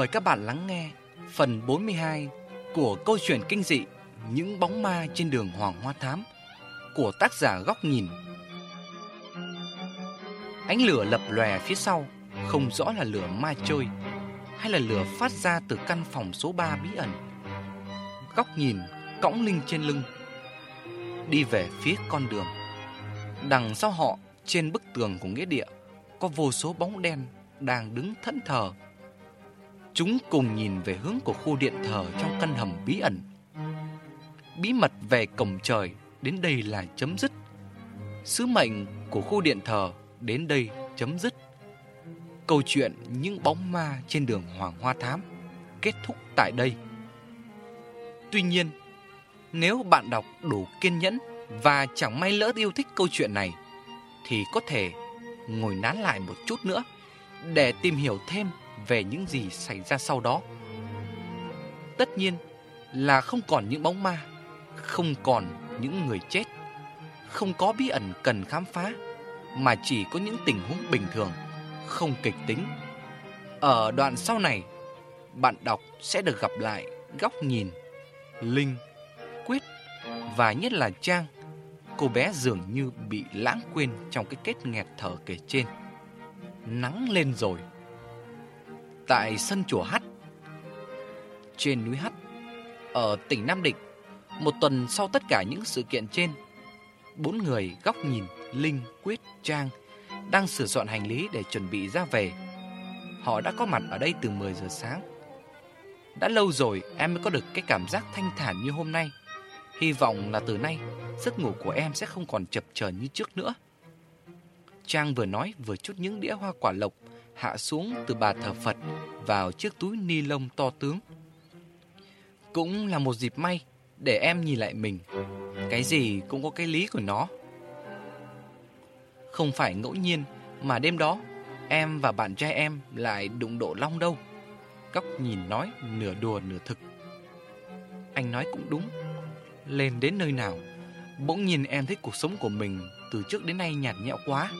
mời các bạn lắng nghe phần 42 của câu chuyện kinh dị Những bóng ma trên đường Hoàng Hoa Thám của tác giả Góc Nhìn. Ánh lửa lập lòe phía sau, không rõ là lửa ma trôi hay là lửa phát ra từ căn phòng số 3 bí ẩn. Góc Nhìn cõng Linh trên lưng, đi về phía con đường. Đằng sau họ, trên bức tường của nghĩa địa, có vô số bóng đen đang đứng thẫn thờ. Chúng cùng nhìn về hướng của khu điện thờ trong căn hầm bí ẩn. Bí mật về cổng trời đến đây là chấm dứt. Sứ mệnh của khu điện thờ đến đây chấm dứt. Câu chuyện những bóng ma trên đường Hoàng Hoa Thám kết thúc tại đây. Tuy nhiên, nếu bạn đọc đủ kiên nhẫn và chẳng may lỡ yêu thích câu chuyện này, thì có thể ngồi nán lại một chút nữa để tìm hiểu thêm về những gì xảy ra sau đó. Tất nhiên là không còn những bóng ma, không còn những người chết, không có bí ẩn cần khám phá, mà chỉ có những tình huống bình thường, không kịch tính. Ở đoạn sau này, bạn đọc sẽ được gặp lại góc nhìn, Linh, Quyết và nhất là Trang. Cô bé dường như bị lãng quên trong cái kết nghẹt thở kể trên. Nắng lên rồi. Tại sân chùa Hắt, trên núi Hắt, ở tỉnh Nam Định, một tuần sau tất cả những sự kiện trên, bốn người góc nhìn Linh, Quyết, Trang đang sửa soạn hành lý để chuẩn bị ra về. Họ đã có mặt ở đây từ 10 giờ sáng. Đã lâu rồi em mới có được cái cảm giác thanh thản như hôm nay. Hy vọng là từ nay giấc ngủ của em sẽ không còn chập chờn như trước nữa. Trang vừa nói vừa chút những đĩa hoa quả lộc hạ xuống từ bà thờ Phật vào chiếc túi ni lông to tướng. Cũng là một dịp may để em nhìn lại mình. Cái gì cũng có cái lý của nó. Không phải ngẫu nhiên mà đêm đó em và bạn trai em lại đụng độ long đâu. Góc nhìn nói nửa đùa nửa thực. Anh nói cũng đúng. Lên đến nơi nào, bỗng nhìn em thấy cuộc sống của mình từ trước đến nay nhạt nhẽo quá.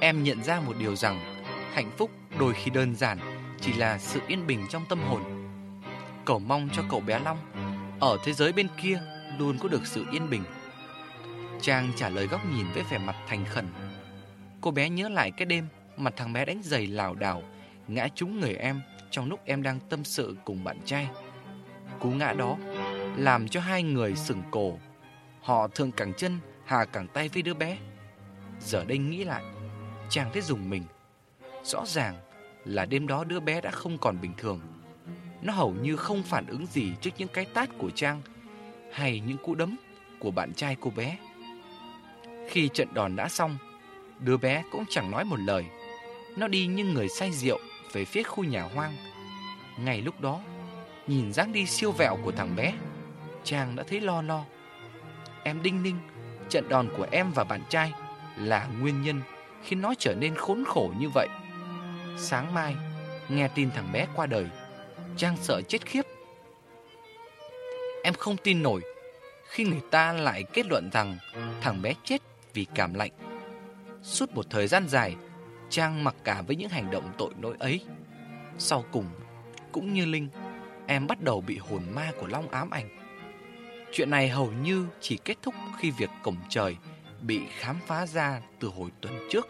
Em nhận ra một điều rằng hạnh phúc đôi khi đơn giản chỉ là sự yên bình trong tâm hồn. Cầu mong cho cậu bé Long ở thế giới bên kia luôn có được sự yên bình. Trang trả lời góc nhìn với vẻ mặt thành khẩn. Cô bé nhớ lại cái đêm mà thằng bé đánh giày lảo đảo ngã trúng người em trong lúc em đang tâm sự cùng bạn trai. Cú ngã đó làm cho hai người sừng cổ. Họ thường cẳng chân, hà cẳng tay với đứa bé. Giờ đây nghĩ lại, trang thấy dùng mình. Rõ ràng là đêm đó đứa bé đã không còn bình thường. Nó hầu như không phản ứng gì trước những cái tát của Trang hay những cú đấm của bạn trai cô bé. Khi trận đòn đã xong, đứa bé cũng chẳng nói một lời. Nó đi như người say rượu về phía khu nhà hoang. Ngay lúc đó, nhìn dáng đi siêu vẹo của thằng bé, Trang đã thấy lo lo. Em đinh ninh, trận đòn của em và bạn trai là nguyên nhân khiến nó trở nên khốn khổ như vậy. Sáng mai, nghe tin thằng bé qua đời, Trang sợ chết khiếp. Em không tin nổi khi người ta lại kết luận rằng thằng bé chết vì cảm lạnh. Suốt một thời gian dài, Trang mặc cả với những hành động tội lỗi ấy. Sau cùng, cũng như Linh, em bắt đầu bị hồn ma của Long ám ảnh. Chuyện này hầu như chỉ kết thúc khi việc cổng trời bị khám phá ra từ hồi tuần trước.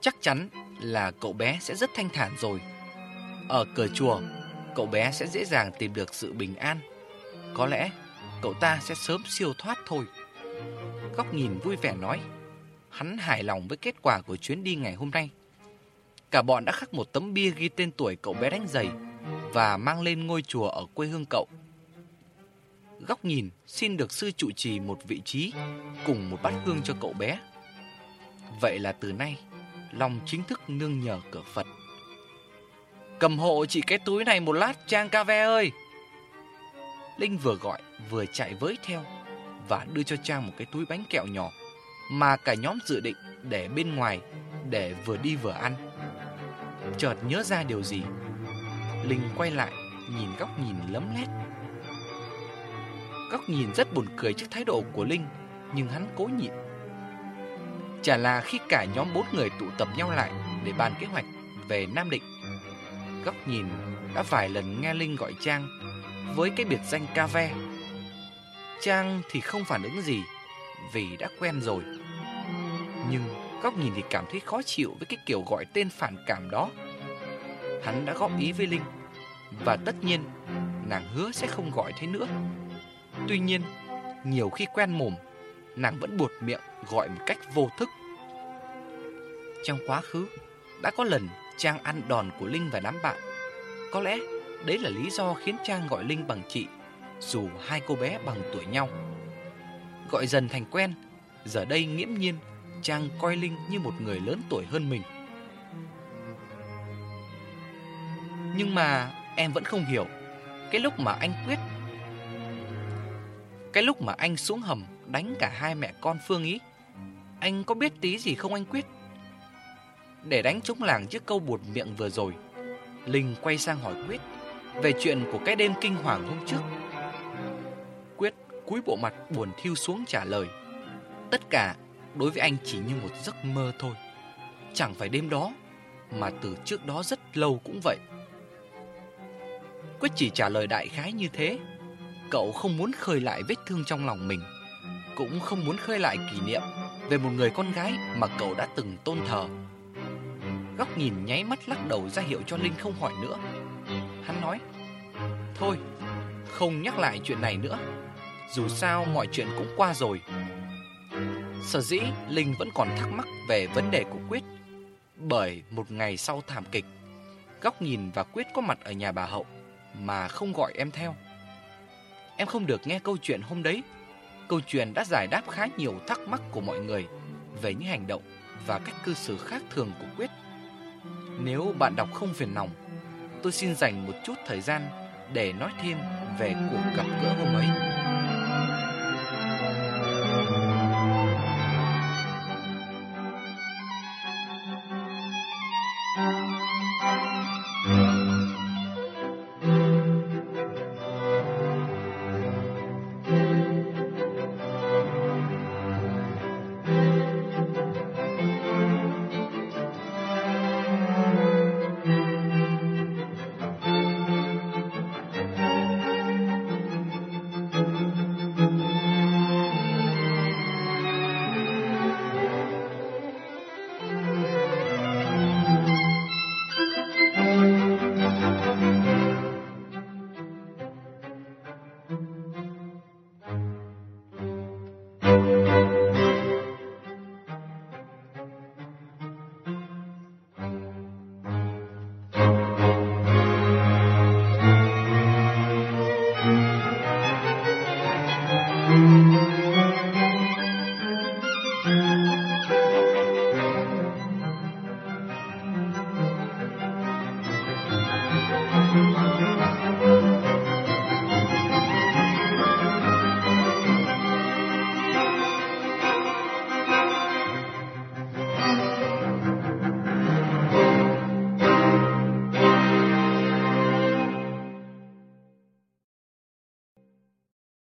Chắc chắn là cậu bé sẽ rất thanh thản rồi. Ở cửa chùa, cậu bé sẽ dễ dàng tìm được sự bình an. Có lẽ cậu ta sẽ sớm siêu thoát thôi. Góc nhìn vui vẻ nói. Hắn hài lòng với kết quả của chuyến đi ngày hôm nay. Cả bọn đã khắc một tấm bia ghi tên tuổi cậu bé đánh giày và mang lên ngôi chùa ở quê hương cậu. Góc nhìn xin được sư trụ trì một vị trí cùng một bát hương cho cậu bé. Vậy là từ nay, lòng chính thức nương nhờ cửa Phật. Cầm hộ chị cái túi này một lát Trang ca ve ơi. Linh vừa gọi vừa chạy với theo và đưa cho Trang một cái túi bánh kẹo nhỏ mà cả nhóm dự định để bên ngoài để vừa đi vừa ăn. Chợt nhớ ra điều gì, Linh quay lại nhìn góc nhìn lấm lét. Góc nhìn rất buồn cười trước thái độ của Linh, nhưng hắn cố nhịn. Chả là khi cả nhóm bốn người tụ tập nhau lại để bàn kế hoạch về Nam Định. Góc nhìn đã vài lần nghe Linh gọi Trang với cái biệt danh ca ve. Trang thì không phản ứng gì vì đã quen rồi. Nhưng góc nhìn thì cảm thấy khó chịu với cái kiểu gọi tên phản cảm đó. Hắn đã góp ý với Linh và tất nhiên nàng hứa sẽ không gọi thế nữa. Tuy nhiên, nhiều khi quen mồm, nàng vẫn buột miệng gọi một cách vô thức. Trong quá khứ, đã có lần Trang ăn đòn của Linh và đám bạn. Có lẽ đấy là lý do khiến Trang gọi Linh bằng chị, dù hai cô bé bằng tuổi nhau. Gọi dần thành quen, giờ đây nghiễm nhiên Trang coi Linh như một người lớn tuổi hơn mình. Nhưng mà em vẫn không hiểu Cái lúc mà anh Quyết cái lúc mà anh xuống hầm Đánh cả hai mẹ con Phương ý, Anh có biết tí gì không anh Quyết? Để đánh trúng làng trước câu buột miệng vừa rồi, Linh quay sang hỏi Quyết Về chuyện của cái đêm kinh hoàng hôm trước. Quyết cúi bộ mặt buồn thiêu xuống trả lời, Tất cả đối với anh chỉ như một giấc mơ thôi. Chẳng phải đêm đó, Mà từ trước đó rất lâu cũng vậy. Quyết chỉ trả lời đại khái như thế. Cậu không muốn khơi lại vết thương trong lòng mình Cũng không muốn khơi lại kỷ niệm Về một người con gái mà cậu đã từng tôn thờ. Góc nhìn nháy mắt lắc đầu ra hiệu cho Linh không hỏi nữa. Hắn nói Thôi, không nhắc lại chuyện này nữa. Dù sao mọi chuyện cũng qua rồi. Sở dĩ Linh vẫn còn thắc mắc về vấn đề của Quyết Bởi một ngày sau thảm kịch Góc nhìn và Quyết có mặt ở nhà bà Hậu mà không gọi em theo em không được nghe câu chuyện hôm đấy. Câu chuyện đã giải đáp khá nhiều thắc mắc của mọi người về những hành động và cách cư xử khác thường của Quyết. Nếu bạn đọc không phiền lòng, tôi xin dành một chút thời gian để nói thêm về cuộc gặp gỡ hôm ấy.